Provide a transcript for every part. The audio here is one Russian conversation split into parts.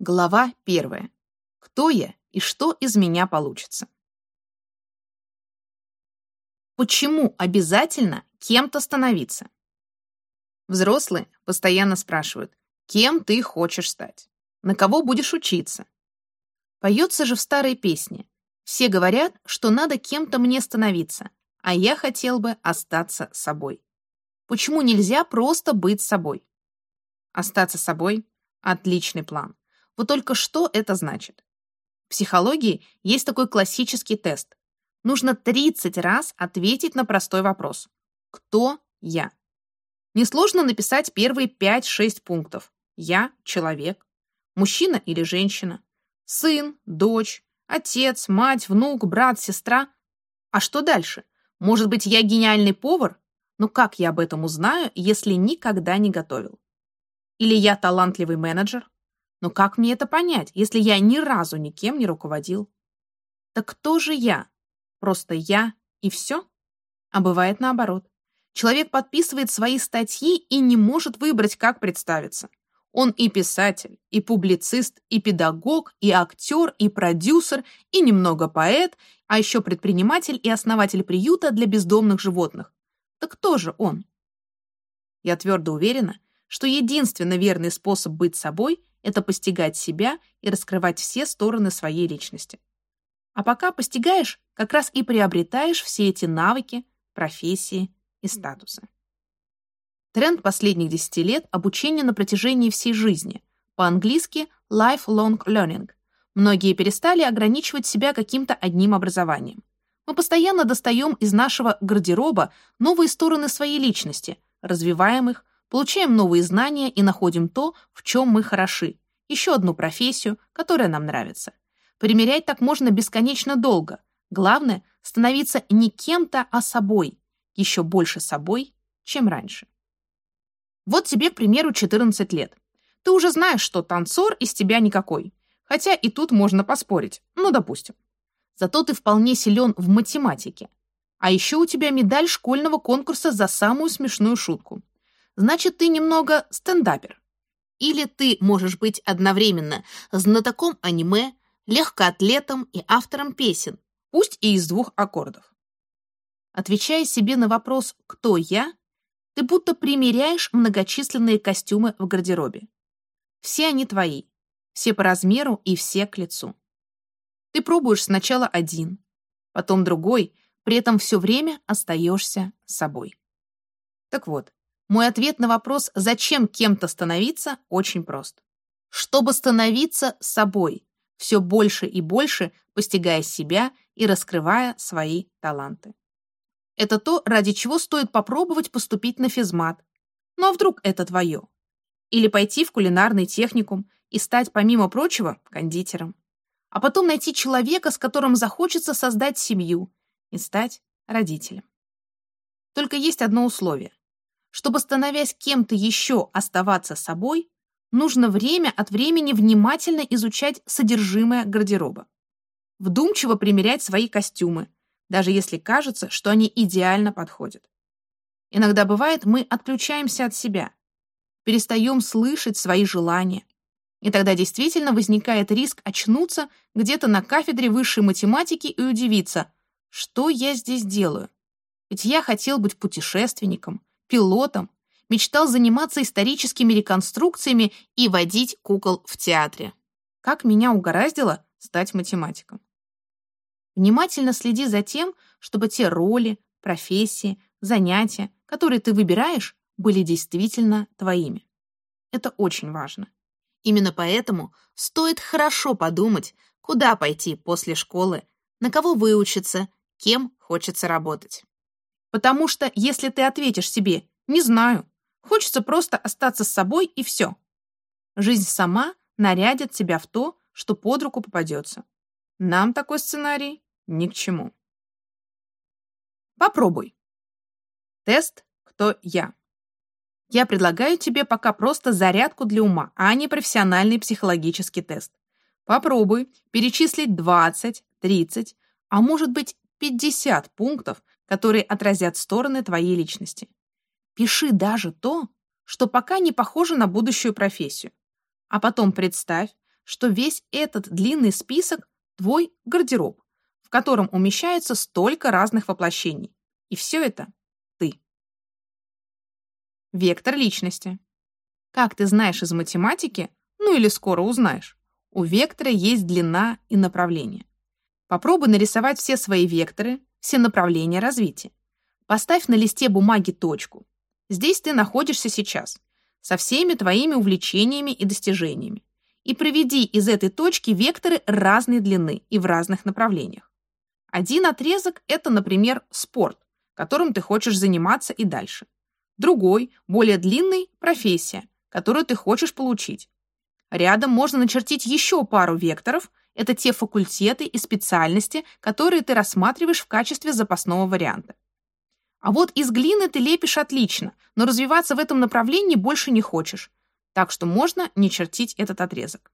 Глава первая. Кто я и что из меня получится? Почему обязательно кем-то становиться? Взрослые постоянно спрашивают, кем ты хочешь стать? На кого будешь учиться? Поется же в старой песне. Все говорят, что надо кем-то мне становиться, а я хотел бы остаться собой. Почему нельзя просто быть собой? Остаться собой – отличный план. Вот только что это значит? В психологии есть такой классический тест. Нужно 30 раз ответить на простой вопрос. Кто я? Несложно написать первые 5-6 пунктов. Я – человек. Мужчина или женщина. Сын, дочь, отец, мать, внук, брат, сестра. А что дальше? Может быть, я гениальный повар? Но как я об этом узнаю, если никогда не готовил? Или я талантливый менеджер? Но как мне это понять, если я ни разу никем не руководил? Так кто же я? Просто я и все? А бывает наоборот. Человек подписывает свои статьи и не может выбрать, как представиться. Он и писатель, и публицист, и педагог, и актер, и продюсер, и немного поэт, а еще предприниматель и основатель приюта для бездомных животных. Так кто же он? Я твердо уверена, что единственно верный способ быть собой это постигать себя и раскрывать все стороны своей личности. А пока постигаешь, как раз и приобретаешь все эти навыки, профессии и статусы. Тренд последних 10 лет – обучение на протяжении всей жизни, по-английски lifelong learning. Многие перестали ограничивать себя каким-то одним образованием. Мы постоянно достаем из нашего гардероба новые стороны своей личности, развиваем их, получаем новые знания и находим то, в чем мы хороши, еще одну профессию, которая нам нравится. Примерять так можно бесконечно долго. Главное — становиться не кем-то, а собой, еще больше собой, чем раньше. Вот тебе, к примеру, 14 лет. Ты уже знаешь, что танцор из тебя никакой. Хотя и тут можно поспорить, ну, допустим. Зато ты вполне силен в математике. А еще у тебя медаль школьного конкурса за самую смешную шутку значит, ты немного стендапер. Или ты можешь быть одновременно знатоком аниме, легкоатлетом и автором песен, пусть и из двух аккордов. Отвечая себе на вопрос «Кто я?», ты будто примеряешь многочисленные костюмы в гардеробе. Все они твои, все по размеру и все к лицу. Ты пробуешь сначала один, потом другой, при этом все время остаешься собой. Так вот, мой ответ на вопрос, зачем кем-то становиться, очень прост. Чтобы становиться собой, все больше и больше постигая себя и раскрывая свои таланты. Это то, ради чего стоит попробовать поступить на физмат. Ну а вдруг это твое? Или пойти в кулинарный техникум и стать, помимо прочего, кондитером. А потом найти человека, с которым захочется создать семью и стать родителем. Только есть одно условие. Чтобы, становясь кем-то еще, оставаться собой, нужно время от времени внимательно изучать содержимое гардероба. Вдумчиво примерять свои костюмы, даже если кажется, что они идеально подходят. Иногда бывает, мы отключаемся от себя, перестаем слышать свои желания. И тогда действительно возникает риск очнуться где-то на кафедре высшей математики и удивиться, что я здесь делаю. Ведь я хотел быть путешественником, пилотом, мечтал заниматься историческими реконструкциями и водить кукол в театре. Как меня угораздило стать математиком. Внимательно следи за тем, чтобы те роли, профессии, занятия, которые ты выбираешь, были действительно твоими. Это очень важно. Именно поэтому стоит хорошо подумать, куда пойти после школы, на кого выучиться, кем хочется работать. Потому что если ты ответишь себе «не знаю», хочется просто остаться с собой и все. Жизнь сама нарядит тебя в то, что под руку попадется. Нам такой сценарий ни к чему. Попробуй. Тест «Кто я?». Я предлагаю тебе пока просто зарядку для ума, а не профессиональный психологический тест. Попробуй перечислить 20, 30, а может быть 50 пунктов, которые отразят стороны твоей личности. Пиши даже то, что пока не похоже на будущую профессию. А потом представь, что весь этот длинный список – твой гардероб, в котором умещается столько разных воплощений. И все это ты. Вектор личности. Как ты знаешь из математики, ну или скоро узнаешь, у вектора есть длина и направление. Попробуй нарисовать все свои векторы, все направления развития. Поставь на листе бумаги точку. Здесь ты находишься сейчас, со всеми твоими увлечениями и достижениями. И проведи из этой точки векторы разной длины и в разных направлениях. Один отрезок – это, например, спорт, которым ты хочешь заниматься и дальше. Другой, более длинный – профессия, которую ты хочешь получить. Рядом можно начертить еще пару векторов – это те факультеты и специальности, которые ты рассматриваешь в качестве запасного варианта. А вот из глины ты лепишь отлично, но развиваться в этом направлении больше не хочешь, так что можно не чертить этот отрезок.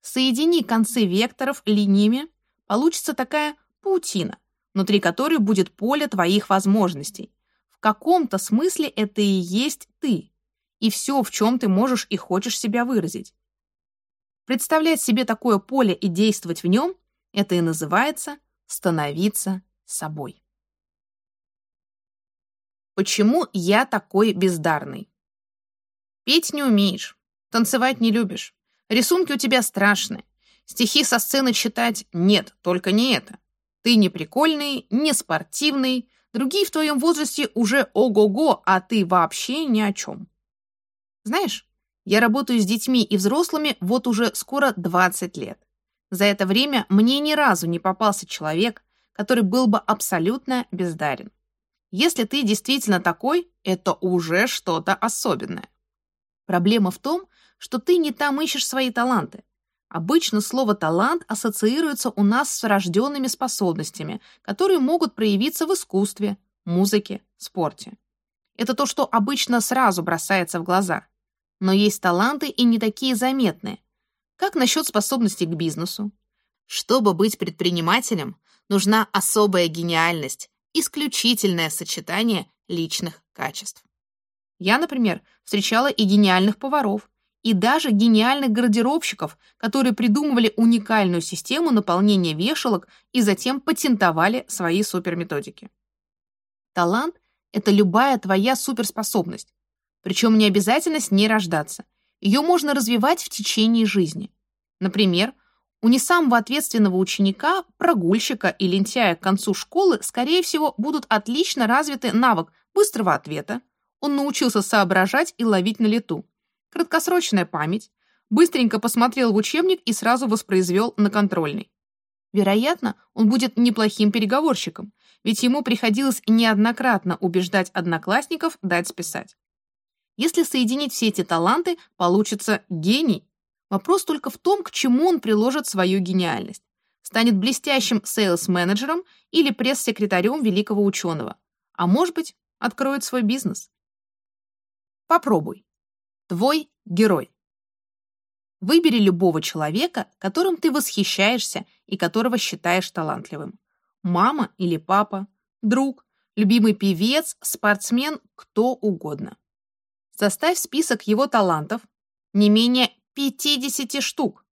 Соедини концы векторов линиями, получится такая паутина, внутри которой будет поле твоих возможностей. В каком-то смысле это и есть ты, и все, в чем ты можешь и хочешь себя выразить. Представлять себе такое поле и действовать в нем – это и называется становиться собой. Почему я такой бездарный? Петь не умеешь, танцевать не любишь, рисунки у тебя страшные, стихи со сцены читать нет, только не это. Ты не прикольный, не спортивный, другие в твоем возрасте уже ого-го, а ты вообще ни о чем. Знаешь, я работаю с детьми и взрослыми вот уже скоро 20 лет. За это время мне ни разу не попался человек, который был бы абсолютно бездарен. Если ты действительно такой, это уже что-то особенное. Проблема в том, что ты не там ищешь свои таланты. Обычно слово «талант» ассоциируется у нас с врожденными способностями, которые могут проявиться в искусстве, музыке, спорте. Это то, что обычно сразу бросается в глаза. Но есть таланты и не такие заметные. Как насчет способностей к бизнесу? Чтобы быть предпринимателем, нужна особая гениальность, исключительное сочетание личных качеств. Я, например, встречала и гениальных поваров, и даже гениальных гардеробщиков, которые придумывали уникальную систему наполнения вешалок и затем патентовали свои суперметодики. Талант — это любая твоя суперспособность, причем не обязательно с ней рождаться. Ее можно развивать в течение жизни. Например, у не самого ответственного ученика, прогульщика и лентяя к концу школы, скорее всего, будут отлично развиты навык быстрого ответа, он научился соображать и ловить на лету, краткосрочная память, быстренько посмотрел в учебник и сразу воспроизвел на контрольный. Вероятно, он будет неплохим переговорщиком, ведь ему приходилось неоднократно убеждать одноклассников дать списать. Если соединить все эти таланты, получится гений. Вопрос только в том, к чему он приложит свою гениальность. Станет блестящим сейлс-менеджером или пресс-секретарем великого ученого. А может быть, откроет свой бизнес. Попробуй. Твой герой. Выбери любого человека, которым ты восхищаешься и которого считаешь талантливым. Мама или папа, друг, любимый певец, спортсмен, кто угодно. Составь список его талантов, не менее 50 штук.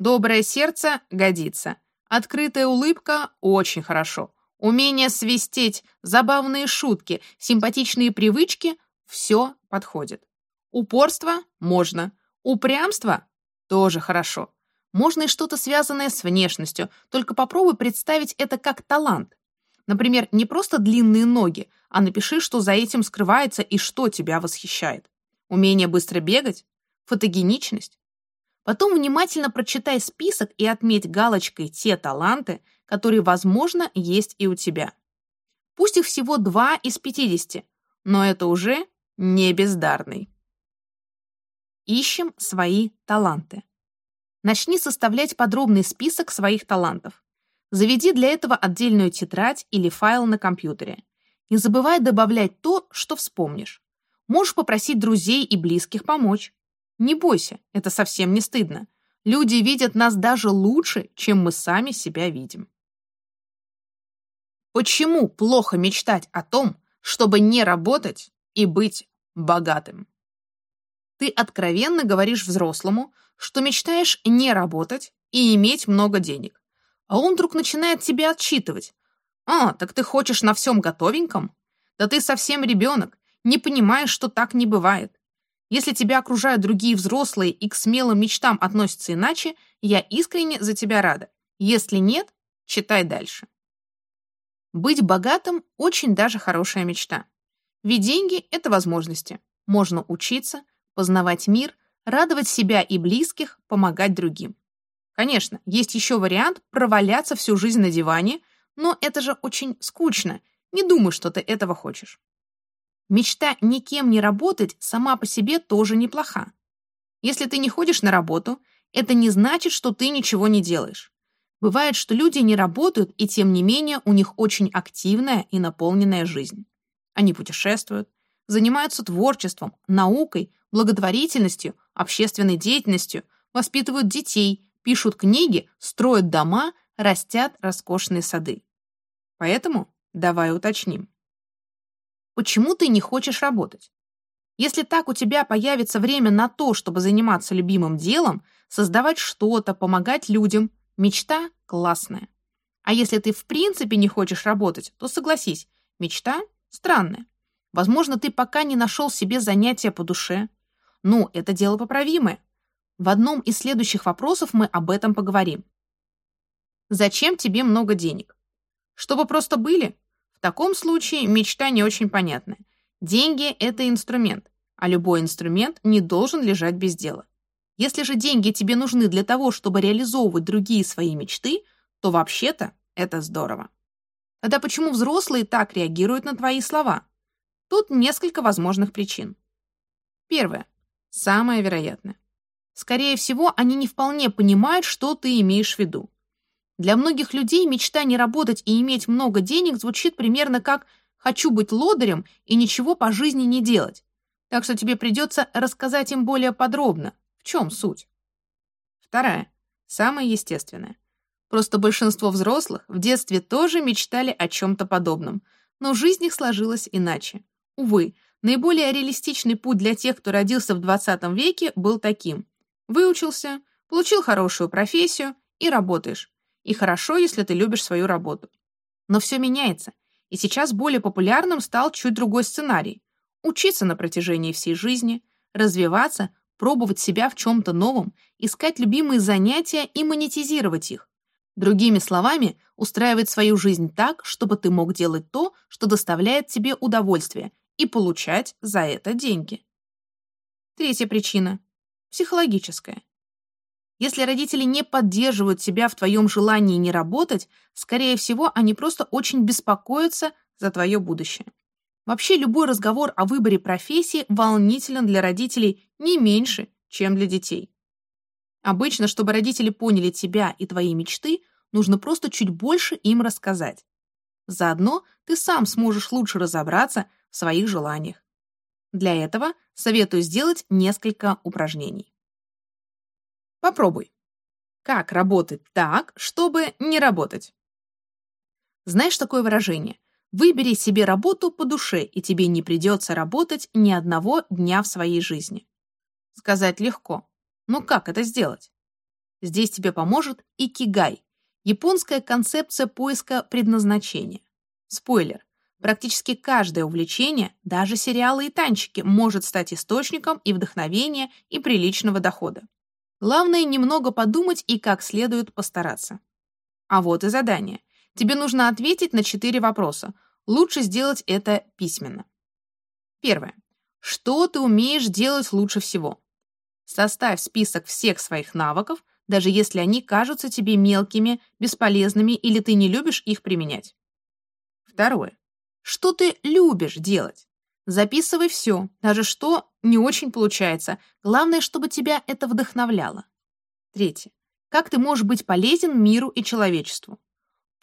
Доброе сердце годится. Открытая улыбка очень хорошо. Умение свистеть, забавные шутки, симпатичные привычки – все подходит. Упорство – можно. Упрямство – тоже хорошо. Можно и что-то связанное с внешностью, только попробуй представить это как талант. Например, не просто длинные ноги, а напиши, что за этим скрывается и что тебя восхищает. Умение быстро бегать? Фотогеничность? Потом внимательно прочитай список и отметь галочкой те таланты, которые, возможно, есть и у тебя. Пусть их всего два из 50, но это уже не бездарный. Ищем свои таланты. Начни составлять подробный список своих талантов. Заведи для этого отдельную тетрадь или файл на компьютере. Не забывай добавлять то, что вспомнишь. Можешь попросить друзей и близких помочь. Не бойся, это совсем не стыдно. Люди видят нас даже лучше, чем мы сами себя видим. Почему плохо мечтать о том, чтобы не работать и быть богатым? Ты откровенно говоришь взрослому, что мечтаешь не работать и иметь много денег. А он вдруг начинает тебя отчитывать. «А, так ты хочешь на всем готовеньком? Да ты совсем ребенок, не понимаешь, что так не бывает. Если тебя окружают другие взрослые и к смелым мечтам относятся иначе, я искренне за тебя рада. Если нет, читай дальше. Быть богатым – очень даже хорошая мечта. Ведь деньги – это возможности. Можно учиться, познавать мир, радовать себя и близких, помогать другим. Конечно, есть еще вариант проваляться всю жизнь на диване, но это же очень скучно. Не думай, что ты этого хочешь. Мечта никем не работать сама по себе тоже неплоха. Если ты не ходишь на работу, это не значит, что ты ничего не делаешь. Бывает, что люди не работают, и тем не менее у них очень активная и наполненная жизнь. Они путешествуют, занимаются творчеством, наукой, благотворительностью, общественной деятельностью, воспитывают детей, пишут книги, строят дома, растят роскошные сады. Поэтому давай уточним. Почему ты не хочешь работать? Если так у тебя появится время на то, чтобы заниматься любимым делом, создавать что-то, помогать людям, мечта классная. А если ты в принципе не хочешь работать, то согласись, мечта странная. Возможно, ты пока не нашел себе занятия по душе. Ну, это дело поправимое. В одном из следующих вопросов мы об этом поговорим. Зачем тебе много денег? Чтобы просто были? В таком случае мечта не очень понятная. Деньги – это инструмент, а любой инструмент не должен лежать без дела. Если же деньги тебе нужны для того, чтобы реализовывать другие свои мечты, то вообще-то это здорово. Тогда почему взрослые так реагируют на твои слова? Тут несколько возможных причин. Первое. Самое вероятное. Скорее всего, они не вполне понимают, что ты имеешь в виду. Для многих людей мечта не работать и иметь много денег звучит примерно как «хочу быть лодырем и ничего по жизни не делать». Так что тебе придется рассказать им более подробно, в чем суть. Вторая, самая естественная. Просто большинство взрослых в детстве тоже мечтали о чем-то подобном, но жизнь их сложилась иначе. Увы, наиболее реалистичный путь для тех, кто родился в 20 веке, был таким. Выучился, получил хорошую профессию и работаешь. И хорошо, если ты любишь свою работу. Но все меняется, и сейчас более популярным стал чуть другой сценарий. Учиться на протяжении всей жизни, развиваться, пробовать себя в чем-то новом, искать любимые занятия и монетизировать их. Другими словами, устраивать свою жизнь так, чтобы ты мог делать то, что доставляет тебе удовольствие, и получать за это деньги. Третья причина – психологическая. Если родители не поддерживают тебя в твоем желании не работать, скорее всего, они просто очень беспокоятся за твое будущее. Вообще, любой разговор о выборе профессии волнителен для родителей не меньше, чем для детей. Обычно, чтобы родители поняли тебя и твои мечты, нужно просто чуть больше им рассказать. Заодно ты сам сможешь лучше разобраться в своих желаниях. Для этого советую сделать несколько упражнений. Попробуй. Как работать так, чтобы не работать? Знаешь такое выражение? Выбери себе работу по душе, и тебе не придется работать ни одного дня в своей жизни. Сказать легко. Но как это сделать? Здесь тебе поможет икигай – японская концепция поиска предназначения. Спойлер. Практически каждое увлечение, даже сериалы и танчики, может стать источником и вдохновения, и приличного дохода. Главное немного подумать и как следует постараться. А вот и задание. Тебе нужно ответить на четыре вопроса. Лучше сделать это письменно. Первое. Что ты умеешь делать лучше всего? Составь список всех своих навыков, даже если они кажутся тебе мелкими, бесполезными или ты не любишь их применять. Второе. Что ты любишь делать? Записывай все, даже что не очень получается. Главное, чтобы тебя это вдохновляло. Третье. Как ты можешь быть полезен миру и человечеству?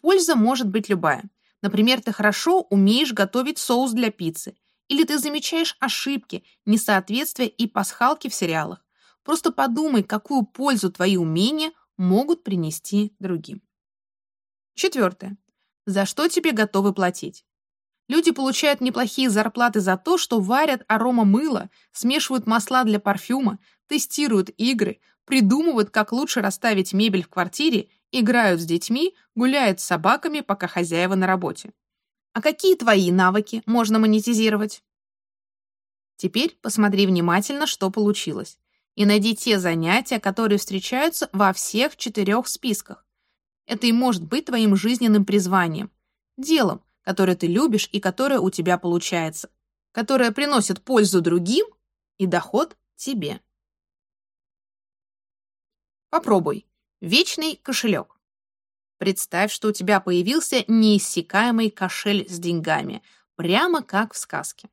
Польза может быть любая. Например, ты хорошо умеешь готовить соус для пиццы, или ты замечаешь ошибки, несоответствия и пасхалки в сериалах. Просто подумай, какую пользу твои умения могут принести другим. Четвертое. За что тебе готовы платить? Люди получают неплохие зарплаты за то, что варят арома мыла, смешивают масла для парфюма, тестируют игры, придумывают, как лучше расставить мебель в квартире, играют с детьми, гуляют с собаками, пока хозяева на работе. А какие твои навыки можно монетизировать? Теперь посмотри внимательно, что получилось, и найди те занятия, которые встречаются во всех четырех списках. Это и может быть твоим жизненным призванием, делом, которое ты любишь и которое у тебя получается, которое приносит пользу другим и доход тебе. Попробуй. Вечный кошелек. Представь, что у тебя появился неиссякаемый кошель с деньгами, прямо как в сказке.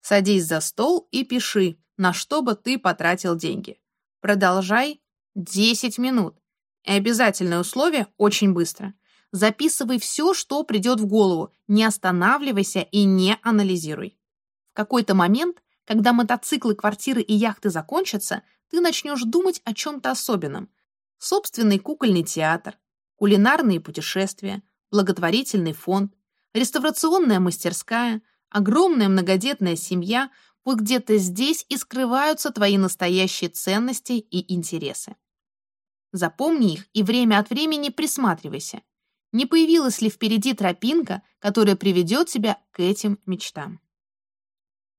Садись за стол и пиши, на что бы ты потратил деньги. Продолжай 10 минут. И обязательное условие – очень быстро. Записывай все, что придет в голову, не останавливайся и не анализируй. В какой-то момент, когда мотоциклы, квартиры и яхты закончатся, ты начнешь думать о чем-то особенном. Собственный кукольный театр, кулинарные путешествия, благотворительный фонд, реставрационная мастерская, огромная многодетная семья, вот где-то здесь и скрываются твои настоящие ценности и интересы. Запомни их и время от времени присматривайся. Не появилась ли впереди тропинка, которая приведет тебя к этим мечтам?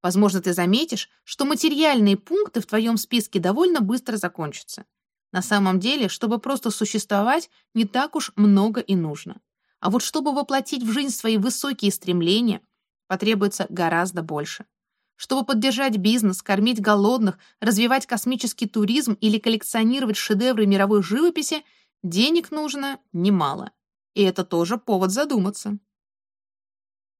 Возможно, ты заметишь, что материальные пункты в твоем списке довольно быстро закончатся. На самом деле, чтобы просто существовать, не так уж много и нужно. А вот чтобы воплотить в жизнь свои высокие стремления, потребуется гораздо больше. Чтобы поддержать бизнес, кормить голодных, развивать космический туризм или коллекционировать шедевры мировой живописи, денег нужно немало. И это тоже повод задуматься.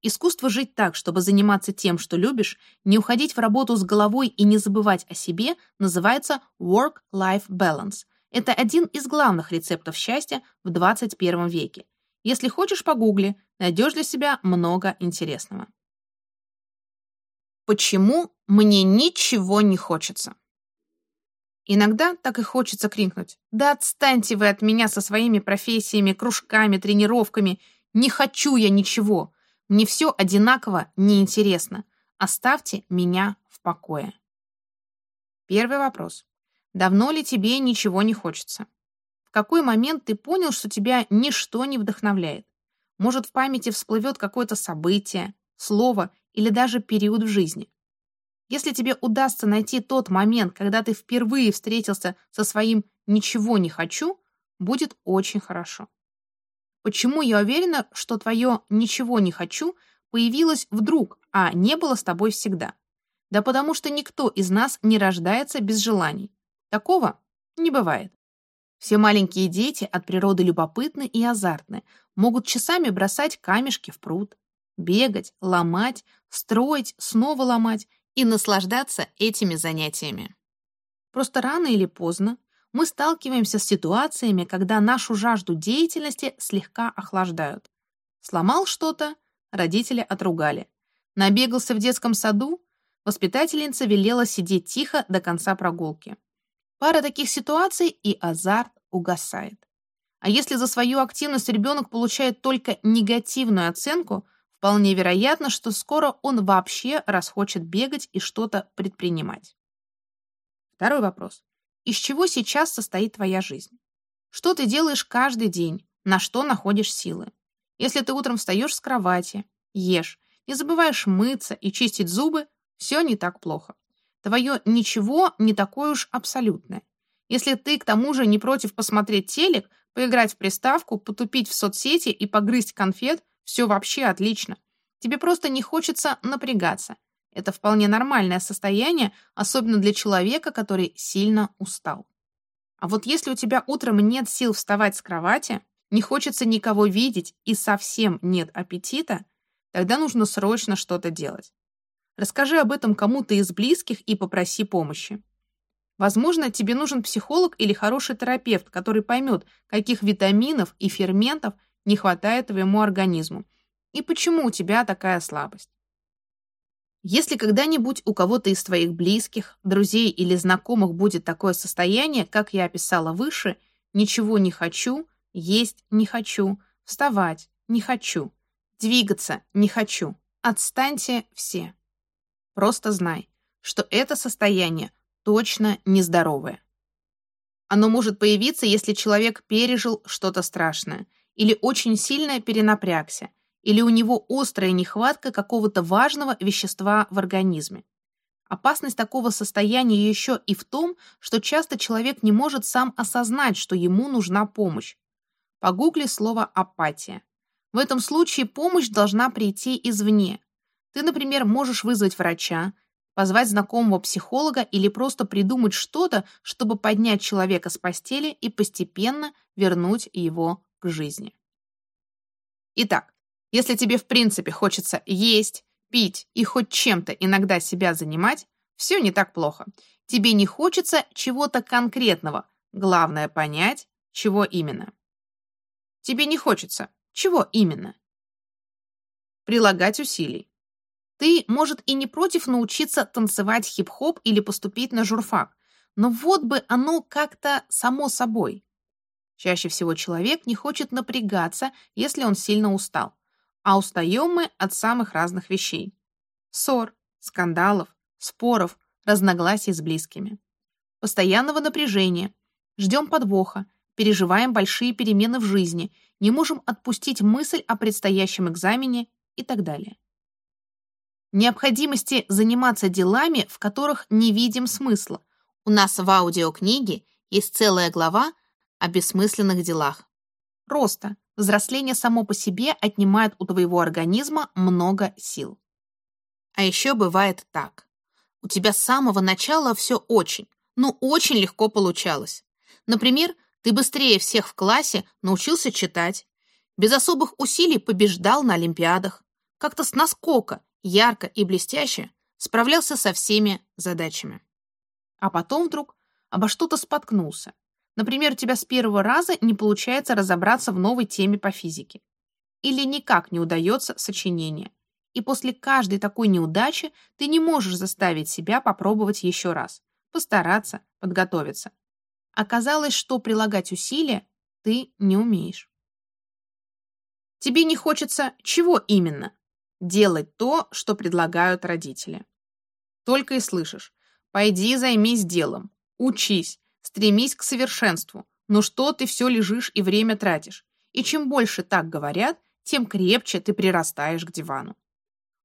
Искусство жить так, чтобы заниматься тем, что любишь, не уходить в работу с головой и не забывать о себе, называется work-life balance. Это один из главных рецептов счастья в 21 веке. Если хочешь, погугли, найдешь для себя много интересного. Почему мне ничего не хочется? Иногда так и хочется крикнуть. «Да отстаньте вы от меня со своими профессиями, кружками, тренировками! Не хочу я ничего! Мне все одинаково неинтересно! Оставьте меня в покое!» Первый вопрос. Давно ли тебе ничего не хочется? В какой момент ты понял, что тебя ничто не вдохновляет? Может, в памяти всплывет какое-то событие, слово или даже период в жизни? Если тебе удастся найти тот момент, когда ты впервые встретился со своим «ничего не хочу», будет очень хорошо. Почему я уверена, что твое «ничего не хочу» появилось вдруг, а не было с тобой всегда? Да потому что никто из нас не рождается без желаний. Такого не бывает. Все маленькие дети от природы любопытны и азартны, могут часами бросать камешки в пруд, бегать, ломать, строить, снова ломать и наслаждаться этими занятиями. Просто рано или поздно мы сталкиваемся с ситуациями, когда нашу жажду деятельности слегка охлаждают. Сломал что-то, родители отругали. Набегался в детском саду, воспитательница велела сидеть тихо до конца прогулки. Пара таких ситуаций, и азарт угасает. А если за свою активность ребенок получает только негативную оценку, Вполне вероятно, что скоро он вообще расхочет бегать и что-то предпринимать. Второй вопрос. Из чего сейчас состоит твоя жизнь? Что ты делаешь каждый день? На что находишь силы? Если ты утром встаешь с кровати, ешь, не забываешь мыться и чистить зубы, все не так плохо. Твое ничего не такое уж абсолютное. Если ты, к тому же, не против посмотреть телек, поиграть в приставку, потупить в соцсети и погрызть конфет, все вообще отлично. Тебе просто не хочется напрягаться. Это вполне нормальное состояние, особенно для человека, который сильно устал. А вот если у тебя утром нет сил вставать с кровати, не хочется никого видеть и совсем нет аппетита, тогда нужно срочно что-то делать. Расскажи об этом кому-то из близких и попроси помощи. Возможно, тебе нужен психолог или хороший терапевт, который поймет, каких витаминов и ферментов не хватает твоему организму и почему у тебя такая слабость. Если когда-нибудь у кого-то из твоих близких, друзей или знакомых будет такое состояние, как я описала выше, ничего не хочу, есть не хочу, вставать не хочу, двигаться не хочу, Отстаньте все. Просто знай, что это состояние точно нездоровое. Оно может появиться, если человек пережил что-то страшное, или очень сильно перенапрягся, или у него острая нехватка какого-то важного вещества в организме. Опасность такого состояния еще и в том, что часто человек не может сам осознать, что ему нужна помощь. Погугли слово «апатия». В этом случае помощь должна прийти извне. Ты, например, можешь вызвать врача, позвать знакомого психолога или просто придумать что-то, чтобы поднять человека с постели и постепенно вернуть его к жизни. Итак, если тебе в принципе хочется есть, пить и хоть чем-то иногда себя занимать, все не так плохо. Тебе не хочется чего-то конкретного. Главное понять, чего именно. Тебе не хочется. Чего именно? Прилагать усилий. Ты, может, и не против научиться танцевать хип-хоп или поступить на журфак, но вот бы оно как-то само собой. Чаще всего человек не хочет напрягаться, если он сильно устал а устаем мы от самых разных вещей. Ссор, скандалов, споров, разногласий с близкими. Постоянного напряжения. Ждем подвоха, переживаем большие перемены в жизни, не можем отпустить мысль о предстоящем экзамене и так далее. Необходимости заниматься делами, в которых не видим смысла. У нас в аудиокниге есть целая глава о бессмысленных делах. Роста, взросление само по себе отнимает у твоего организма много сил. А еще бывает так. У тебя с самого начала все очень, ну очень легко получалось. Например, ты быстрее всех в классе научился читать, без особых усилий побеждал на олимпиадах, как-то с наскока, ярко и блестяще справлялся со всеми задачами. А потом вдруг обо что-то споткнулся, Например, у тебя с первого раза не получается разобраться в новой теме по физике. Или никак не удается сочинение. И после каждой такой неудачи ты не можешь заставить себя попробовать еще раз, постараться, подготовиться. Оказалось, что прилагать усилия ты не умеешь. Тебе не хочется чего именно? Делать то, что предлагают родители. Только и слышишь. Пойди займись делом, учись, Стремись к совершенству. Но что ты все лежишь и время тратишь? И чем больше так говорят, тем крепче ты прирастаешь к дивану.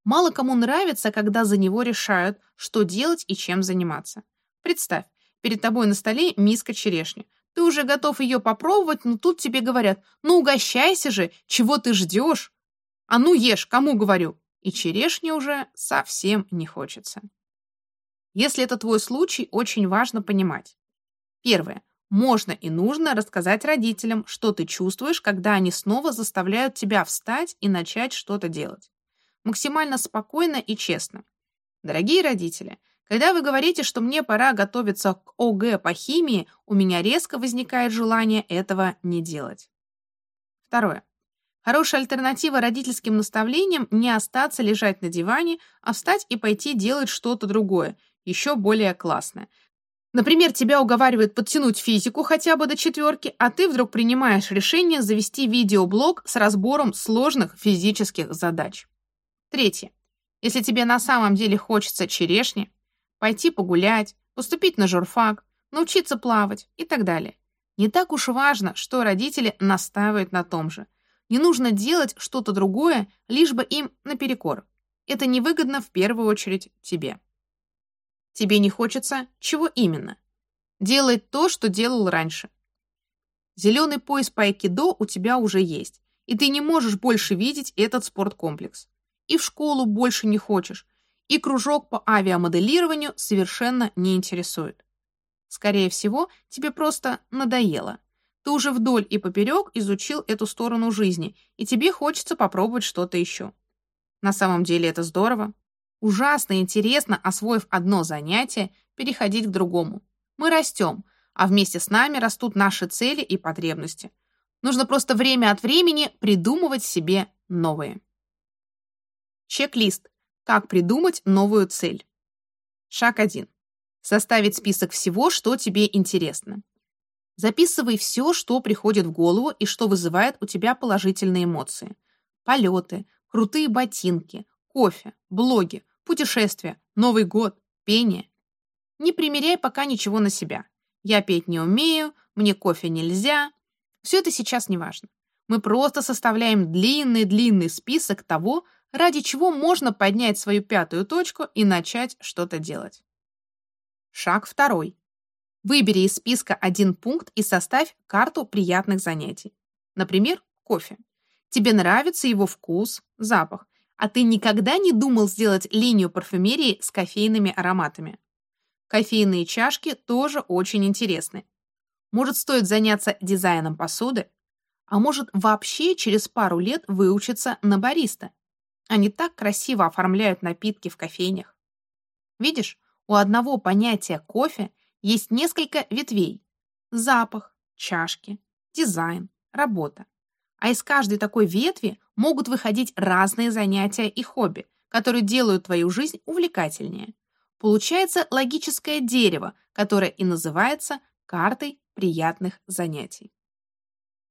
Мало кому нравится, когда за него решают, что делать и чем заниматься. Представь, перед тобой на столе миска черешни. Ты уже готов ее попробовать, но тут тебе говорят, ну угощайся же, чего ты ждешь? А ну ешь, кому говорю? И черешни уже совсем не хочется. Если это твой случай, очень важно понимать. Первое. Можно и нужно рассказать родителям, что ты чувствуешь, когда они снова заставляют тебя встать и начать что-то делать. Максимально спокойно и честно. Дорогие родители, когда вы говорите, что мне пора готовиться к ОГЭ по химии, у меня резко возникает желание этого не делать. Второе. Хорошая альтернатива родительским наставлениям – не остаться лежать на диване, а встать и пойти делать что-то другое, еще более классное. Например, тебя уговаривают подтянуть физику хотя бы до четверки, а ты вдруг принимаешь решение завести видеоблог с разбором сложных физических задач. Третье. Если тебе на самом деле хочется черешни, пойти погулять, поступить на журфак, научиться плавать и так далее. Не так уж важно, что родители настаивают на том же. Не нужно делать что-то другое, лишь бы им наперекор. Это невыгодно в первую очередь тебе. Тебе не хочется чего именно? Делай то, что делал раньше. Зеленый пояс по айкидо у тебя уже есть, и ты не можешь больше видеть этот спорткомплекс. И в школу больше не хочешь, и кружок по авиамоделированию совершенно не интересует. Скорее всего, тебе просто надоело. Ты уже вдоль и поперек изучил эту сторону жизни, и тебе хочется попробовать что-то еще. На самом деле это здорово. Ужасно интересно, освоив одно занятие, переходить к другому. Мы растем, а вместе с нами растут наши цели и потребности. Нужно просто время от времени придумывать себе новые. Чек-лист. Как придумать новую цель? Шаг 1. Составить список всего, что тебе интересно. Записывай все, что приходит в голову и что вызывает у тебя положительные эмоции. Полеты, крутые ботинки, кофе, блоги, путешествия, Новый год, пение. Не примеряй пока ничего на себя. Я петь не умею, мне кофе нельзя. Все это сейчас не важно. Мы просто составляем длинный-длинный список того, ради чего можно поднять свою пятую точку и начать что-то делать. Шаг второй. Выбери из списка один пункт и составь карту приятных занятий. Например, кофе. Тебе нравится его вкус, запах, а ты никогда не думал сделать линию парфюмерии с кофейными ароматами. Кофейные чашки тоже очень интересны. Может, стоит заняться дизайном посуды? А может, вообще через пару лет выучиться на бариста? Они так красиво оформляют напитки в кофейнях. Видишь, у одного понятия кофе есть несколько ветвей. Запах, чашки, дизайн, работа. А из каждой такой ветви могут выходить разные занятия и хобби, которые делают твою жизнь увлекательнее. Получается логическое дерево, которое и называется картой приятных занятий.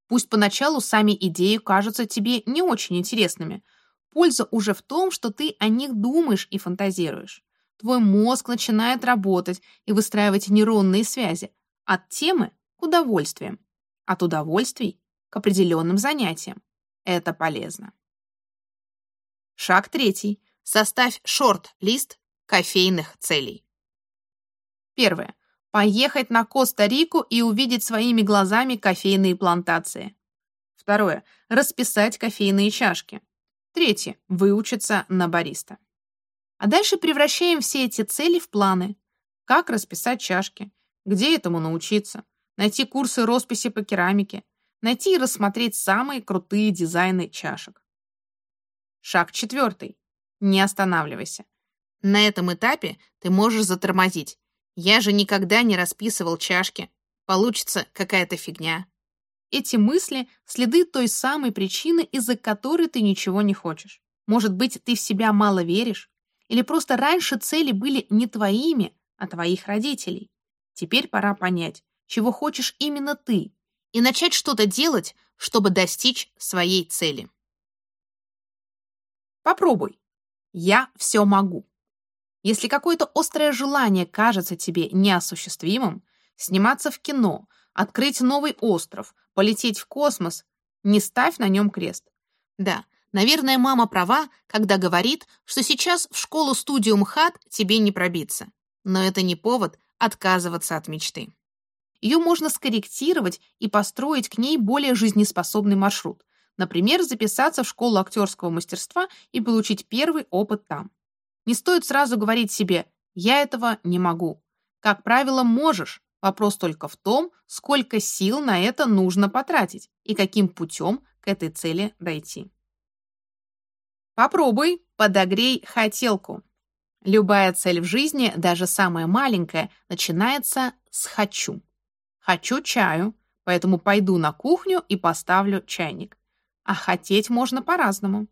Пусть поначалу сами идеи кажутся тебе не очень интересными, польза уже в том, что ты о них думаешь и фантазируешь. Твой мозг начинает работать и выстраивать нейронные связи от темы к удовольствиям, от удовольствий к определенным занятиям. Это полезно. Шаг третий. Составь шорт-лист кофейных целей. Первое. Поехать на Коста-Рику и увидеть своими глазами кофейные плантации. Второе. Расписать кофейные чашки. Третье. Выучиться на бариста. А дальше превращаем все эти цели в планы. Как расписать чашки, где этому научиться, найти курсы росписи по керамике, найти и рассмотреть самые крутые дизайны чашек. Шаг четвертый. Не останавливайся. На этом этапе ты можешь затормозить. Я же никогда не расписывал чашки. Получится какая-то фигня. Эти мысли — следы той самой причины, из-за которой ты ничего не хочешь. Может быть, ты в себя мало веришь? Или просто раньше цели были не твоими, а твоих родителей? Теперь пора понять, чего хочешь именно ты, и начать что-то делать, чтобы достичь своей цели. Попробуй. Я все могу. Если какое-то острое желание кажется тебе неосуществимым, сниматься в кино, открыть новый остров, полететь в космос, не ставь на нем крест. Да, наверное, мама права, когда говорит, что сейчас в школу-студию МХАТ тебе не пробиться. Но это не повод отказываться от мечты. Ее можно скорректировать и построить к ней более жизнеспособный маршрут. Например, записаться в школу актерского мастерства и получить первый опыт там. Не стоит сразу говорить себе «я этого не могу». Как правило, можешь. Вопрос только в том, сколько сил на это нужно потратить и каким путем к этой цели дойти. Попробуй, подогрей хотелку. Любая цель в жизни, даже самая маленькая, начинается с «хочу». Хочу чаю, поэтому пойду на кухню и поставлю чайник. А хотеть можно по-разному.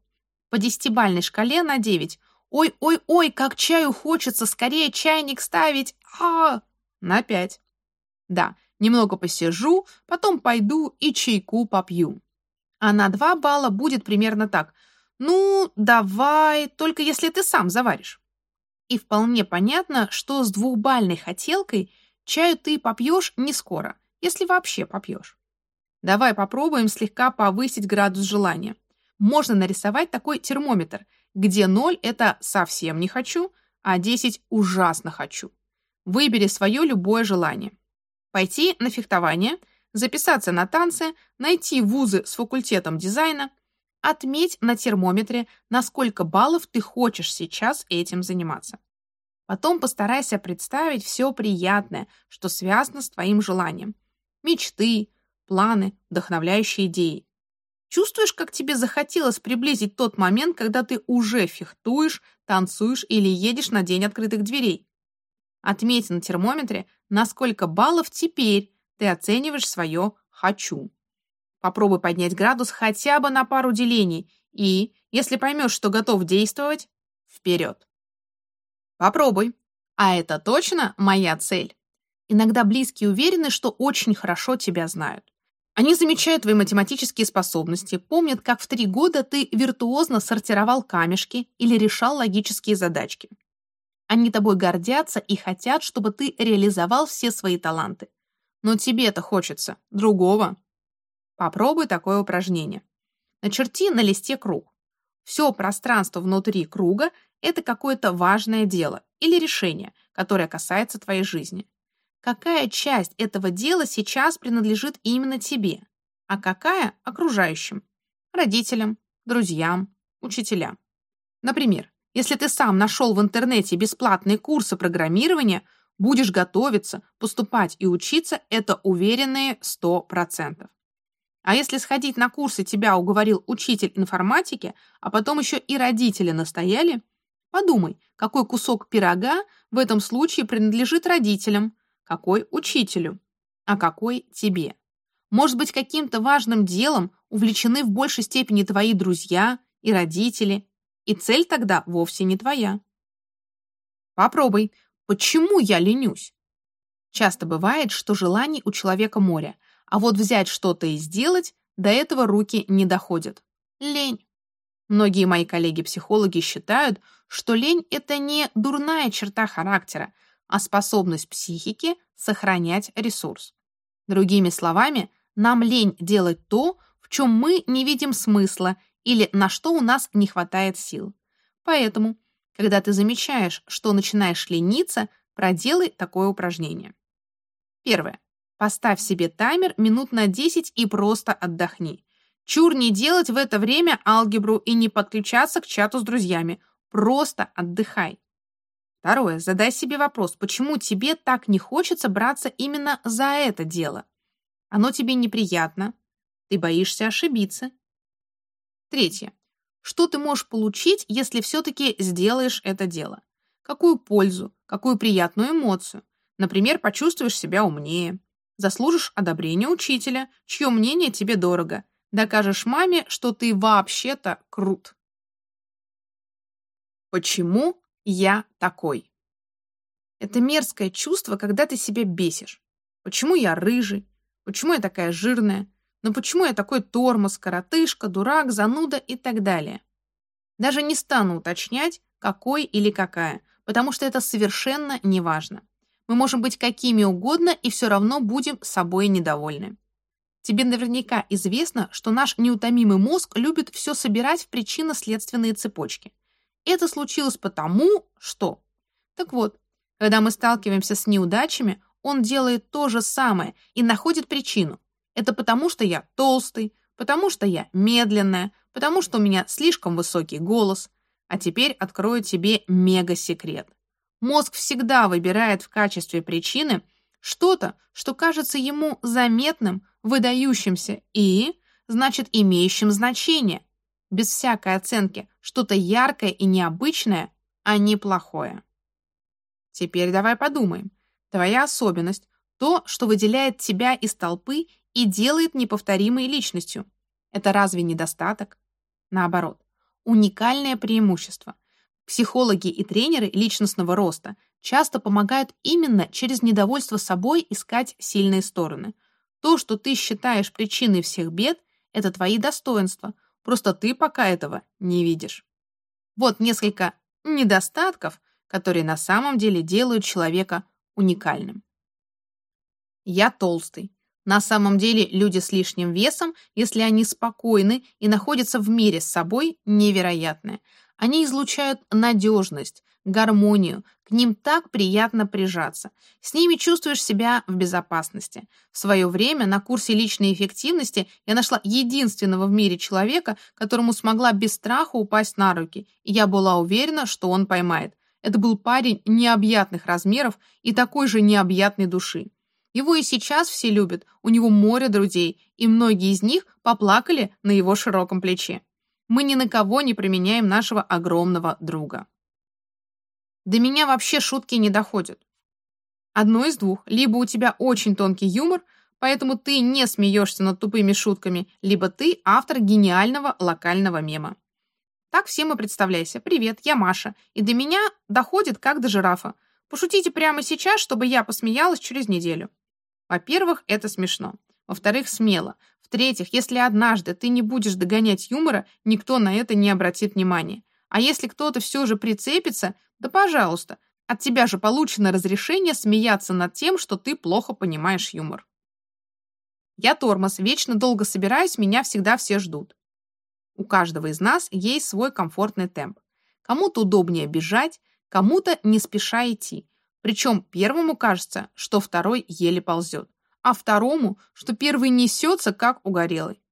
По десятибальной шкале на 9. Ой-ой-ой, как чаю хочется, скорее чайник ставить. А, на 5. Да, немного посижу, потом пойду и чайку попью. А на 2 балла будет примерно так. Ну, давай, только если ты сам заваришь. И вполне понятно, что с двухбальной хотелкой – Чаю ты попьешь не скоро, если вообще попьешь. Давай попробуем слегка повысить градус желания. Можно нарисовать такой термометр, где 0 – это совсем не хочу, а 10 – ужасно хочу. Выбери свое любое желание. Пойти на фехтование, записаться на танцы, найти вузы с факультетом дизайна, отметь на термометре, на сколько баллов ты хочешь сейчас этим заниматься. Потом постарайся представить все приятное, что связано с твоим желанием. Мечты, планы, вдохновляющие идеи. Чувствуешь, как тебе захотелось приблизить тот момент, когда ты уже фехтуешь, танцуешь или едешь на день открытых дверей? Отметь на термометре, на сколько баллов теперь ты оцениваешь свое «хочу». Попробуй поднять градус хотя бы на пару делений и, если поймешь, что готов действовать, вперед. Попробуй. А это точно моя цель. Иногда близкие уверены, что очень хорошо тебя знают. Они замечают твои математические способности, помнят, как в три года ты виртуозно сортировал камешки или решал логические задачки. Они тобой гордятся и хотят, чтобы ты реализовал все свои таланты. Но тебе-то хочется другого. Попробуй такое упражнение. Начерти на листе круг. Все пространство внутри круга – это какое-то важное дело или решение, которое касается твоей жизни какая часть этого дела сейчас принадлежит именно тебе, а какая – окружающим, родителям, друзьям, учителям. Например, если ты сам нашел в интернете бесплатные курсы программирования, будешь готовиться, поступать и учиться – это уверенные 100%. А если сходить на курсы тебя уговорил учитель информатики, а потом еще и родители настояли, подумай, какой кусок пирога в этом случае принадлежит родителям, какой учителю, а какой тебе. Может быть, каким-то важным делом увлечены в большей степени твои друзья и родители, и цель тогда вовсе не твоя. Попробуй, почему я ленюсь? Часто бывает, что желаний у человека море, а вот взять что-то и сделать, до этого руки не доходят. Лень. Многие мои коллеги-психологи считают, что лень – это не дурная черта характера, а способность психики сохранять ресурс. Другими словами, нам лень делать то, в чем мы не видим смысла или на что у нас не хватает сил. Поэтому, когда ты замечаешь, что начинаешь лениться, проделай такое упражнение. Первое. Поставь себе таймер минут на 10 и просто отдохни. Чур не делать в это время алгебру и не подключаться к чату с друзьями. Просто отдыхай. Второе. Задай себе вопрос, почему тебе так не хочется браться именно за это дело? Оно тебе неприятно, ты боишься ошибиться. Третье. Что ты можешь получить, если все-таки сделаешь это дело? Какую пользу, какую приятную эмоцию? Например, почувствуешь себя умнее, заслужишь одобрение учителя, чье мнение тебе дорого, докажешь маме, что ты вообще-то крут. Почему «я такой». Это мерзкое чувство, когда ты себя бесишь. Почему я рыжий? Почему я такая жирная? Но почему я такой тормоз, коротышка, дурак, зануда и так далее? Даже не стану уточнять, какой или какая, потому что это совершенно не важно. Мы можем быть какими угодно и все равно будем собой недовольны. Тебе наверняка известно, что наш неутомимый мозг любит все собирать в причинно-следственные цепочки. Это случилось потому, что... Так вот, когда мы сталкиваемся с неудачами, он делает то же самое и находит причину. Это потому, что я толстый, потому что я медленная, потому что у меня слишком высокий голос. А теперь открою тебе мега-секрет. Мозг всегда выбирает в качестве причины что-то, что кажется ему заметным, выдающимся и, значит, имеющим значение, без всякой оценки, что-то яркое и необычное, а не плохое. Теперь давай подумаем. Твоя особенность – то, что выделяет тебя из толпы и делает неповторимой личностью. Это разве недостаток? Наоборот, уникальное преимущество. Психологи и тренеры личностного роста часто помогают именно через недовольство собой искать сильные стороны. То, что ты считаешь причиной всех бед, это твои достоинства – Просто ты пока этого не видишь. Вот несколько недостатков, которые на самом деле делают человека уникальным. Я толстый. На самом деле люди с лишним весом, если они спокойны и находятся в мире с собой, невероятные. Они излучают надежность, гармонию, к ним так приятно прижаться. С ними чувствуешь себя в безопасности. В свое время на курсе личной эффективности я нашла единственного в мире человека, которому смогла без страха упасть на руки, и я была уверена, что он поймает. Это был парень необъятных размеров и такой же необъятной души. Его и сейчас все любят, у него море друзей, и многие из них поплакали на его широком плече. Мы ни на кого не применяем нашего огромного друга. До меня вообще шутки не доходят. Одно из двух. Либо у тебя очень тонкий юмор, поэтому ты не смеешься над тупыми шутками, либо ты автор гениального локального мема. Так всем и представляйся. Привет, я Маша, и до меня доходит как до жирафа. Пошутите прямо сейчас, чтобы я посмеялась через неделю. Во-первых, это смешно. Во-вторых, смело. В-третьих, если однажды ты не будешь догонять юмора, никто на это не обратит внимания. А если кто-то все же прицепится, да пожалуйста, от тебя же получено разрешение смеяться над тем, что ты плохо понимаешь юмор. Я тормоз, вечно долго собираюсь, меня всегда все ждут. У каждого из нас есть свой комфортный темп. Кому-то удобнее бежать, кому-то не спеша идти. Причем первому кажется, что второй еле ползет, а второму, что первый несется, как угорелый.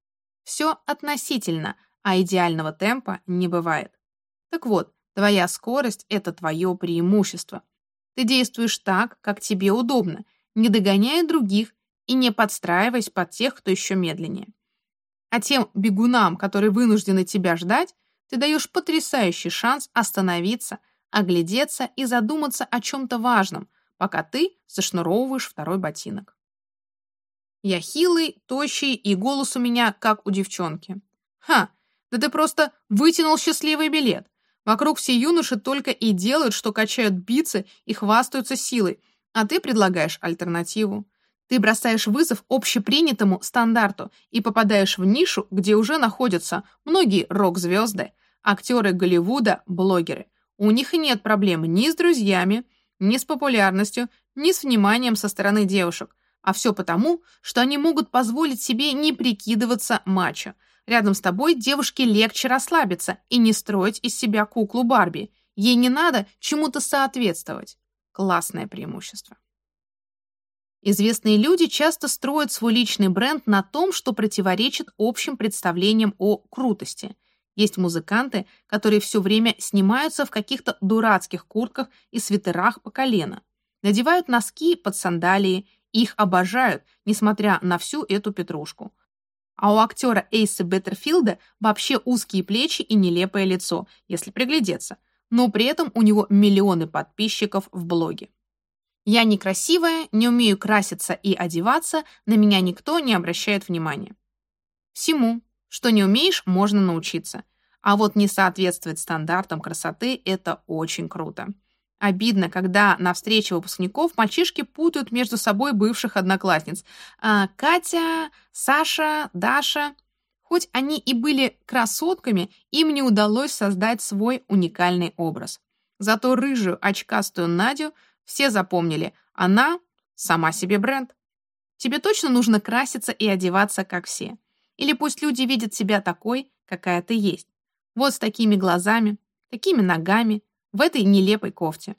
Все относительно, а идеального темпа не бывает. Так вот, твоя скорость – это твое преимущество. Ты действуешь так, как тебе удобно, не догоняя других и не подстраиваясь под тех, кто еще медленнее. А тем бегунам, которые вынуждены тебя ждать, ты даешь потрясающий шанс остановиться, оглядеться и задуматься о чем-то важном, пока ты зашнуровываешь второй ботинок. Я хилый, тощий, и голос у меня, как у девчонки. Ха, да ты просто вытянул счастливый билет. Вокруг все юноши только и делают, что качают бицепсы и хвастаются силой, а ты предлагаешь альтернативу. Ты бросаешь вызов общепринятому стандарту и попадаешь в нишу, где уже находятся многие рок-звезды, актеры Голливуда, блогеры. У них нет проблем ни с друзьями, ни с популярностью, ни с вниманием со стороны девушек. А все потому, что они могут позволить себе не прикидываться мачо. Рядом с тобой девушке легче расслабиться и не строить из себя куклу Барби. Ей не надо чему-то соответствовать. Классное преимущество. Известные люди часто строят свой личный бренд на том, что противоречит общим представлениям о крутости. Есть музыканты, которые все время снимаются в каких-то дурацких куртках и свитерах по колено. Надевают носки под сандалии, их обожают, несмотря на всю эту петрушку. А у актера Эйса Беттерфилда вообще узкие плечи и нелепое лицо, если приглядеться. Но при этом у него миллионы подписчиков в блоге. Я некрасивая, не умею краситься и одеваться, на меня никто не обращает внимания. Всему, что не умеешь, можно научиться. А вот не соответствовать стандартам красоты – это очень круто. Обидно, когда на встрече выпускников мальчишки путают между собой бывших одноклассниц. А, Катя, Саша, Даша. Хоть они и были красотками, им не удалось создать свой уникальный образ. Зато рыжую очкастую Надю все запомнили, она сама себе бренд. Тебе точно нужно краситься и одеваться, как все. Или пусть люди видят себя такой, какая ты есть. Вот с такими глазами, такими ногами, в этой нелепой кофте.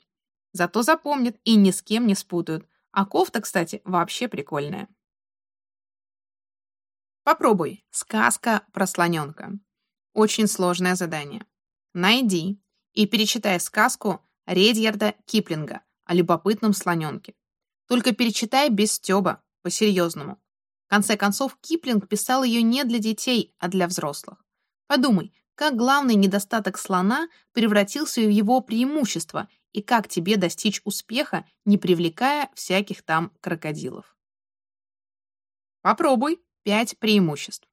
Зато запомнят и ни с кем не спутают. А кофта, кстати, вообще прикольная. Попробуй. Сказка про слоненка. Очень сложное задание. Найди и перечитай сказку Редьярда Киплинга о любопытном слоненке. Только перечитай без стёба, по-серьезному. В конце концов, Киплинг писал ее не для детей, а для взрослых. Подумай, как главный недостаток слона превратился в его преимущество и как тебе достичь успеха, не привлекая всяких там крокодилов. Попробуй пять преимуществ.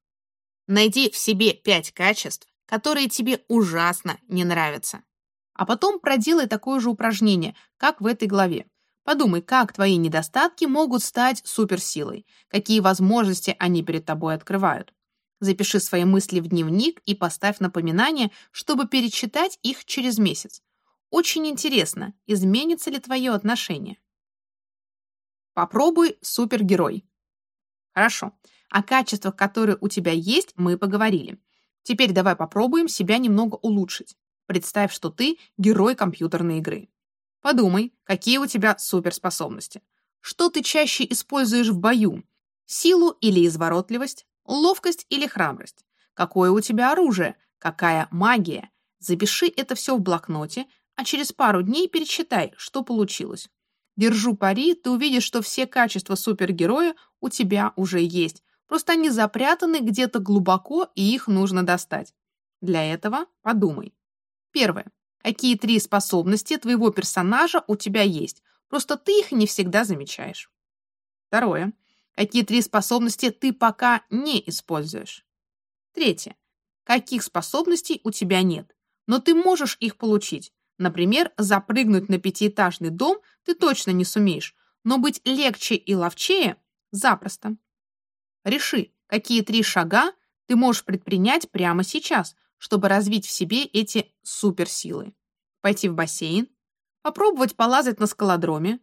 Найди в себе пять качеств, которые тебе ужасно не нравятся. А потом проделай такое же упражнение, как в этой главе. Подумай, как твои недостатки могут стать суперсилой, какие возможности они перед тобой открывают. Запиши свои мысли в дневник и поставь напоминание, чтобы перечитать их через месяц. Очень интересно, изменится ли твое отношение. Попробуй супергерой. Хорошо. О качествах, которые у тебя есть, мы поговорили. Теперь давай попробуем себя немного улучшить. Представь, что ты герой компьютерной игры. Подумай, какие у тебя суперспособности. Что ты чаще используешь в бою? Силу или изворотливость? Ловкость или храбрость? Какое у тебя оружие? Какая магия? Запиши это все в блокноте, а через пару дней пересчитай, что получилось. Держу пари, ты увидишь, что все качества супергероя у тебя уже есть. Просто они запрятаны где-то глубоко, и их нужно достать. Для этого подумай. Первое. Какие три способности твоего персонажа у тебя есть? Просто ты их не всегда замечаешь. Второе. Какие три способности ты пока не используешь? Третье. Каких способностей у тебя нет, но ты можешь их получить. Например, запрыгнуть на пятиэтажный дом ты точно не сумеешь, но быть легче и ловчее – запросто. Реши, какие три шага ты можешь предпринять прямо сейчас, чтобы развить в себе эти суперсилы. Пойти в бассейн, попробовать полазать на скалодроме.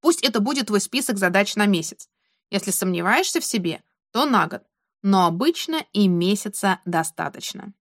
Пусть это будет твой список задач на месяц. Если сомневаешься в себе, то на год, но обычно и месяца достаточно.